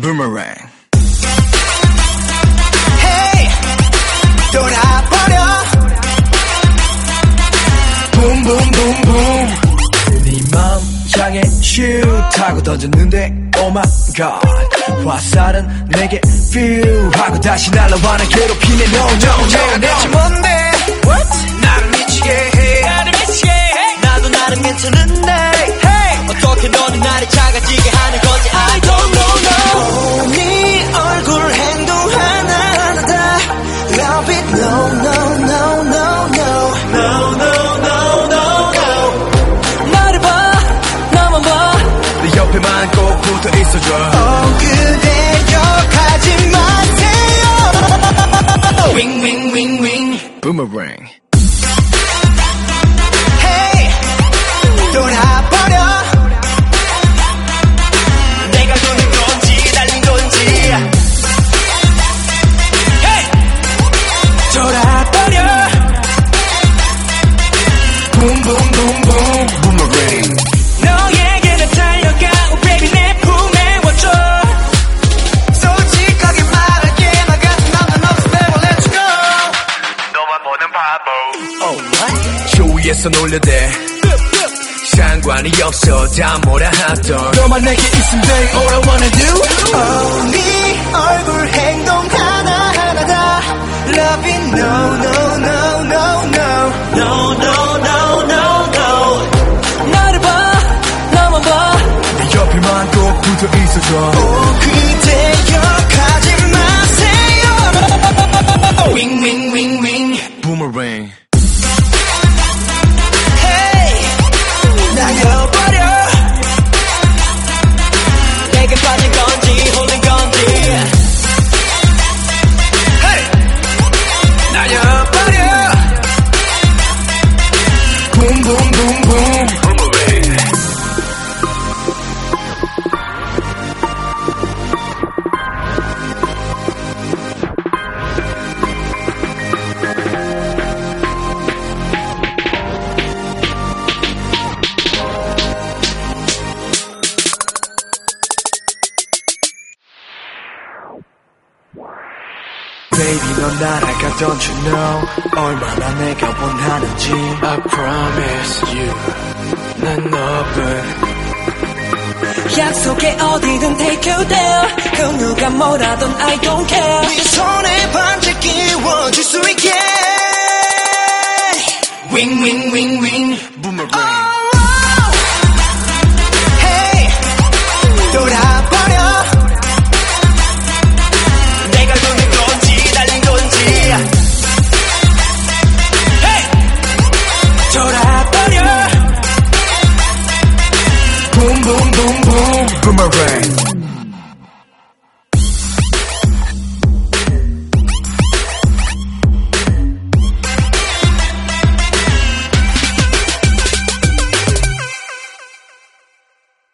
Boomerang. Hey, 돌아버려. Boom, boom, boom, boom. 네맘 향해 슛 하고 던졌는데 Oh my god 화살은 내게 feel 하고 다시 날아와는 괴롭힘에 No no no 내가 대체 뭔데? 붙어 있어줘 어, 그대 욕하지 마세요. 윙, 윙, 윙, 윙. Boomerang Hey, 돌아버려. 바보 Oh what? 주위에서 놀려대. 상관이 없어. 다 뭐라 하던. 너만 내게 있으면 돼. All I wanna do. 어, 네 얼굴 행동 하나하나 다 Love it, no, no, no, no, no. No, no, no, no, no. 나를 봐, 나만 봐. 내 옆에만 꼭 붙어 있어줘. 오, 그대 욕하지 마세요. 윙, 윙, 윙, 윙 Boomerang. Hey, Baby 넌 날아가 don't you know 얼마나 내가 원하는지 I promise you 난 너뿐 약속해 어디든 take you there 그 누가 뭐라던 I don't care 네 손에 반짝 끼워줄 수 있게 윙윙 윙윙 Boomerang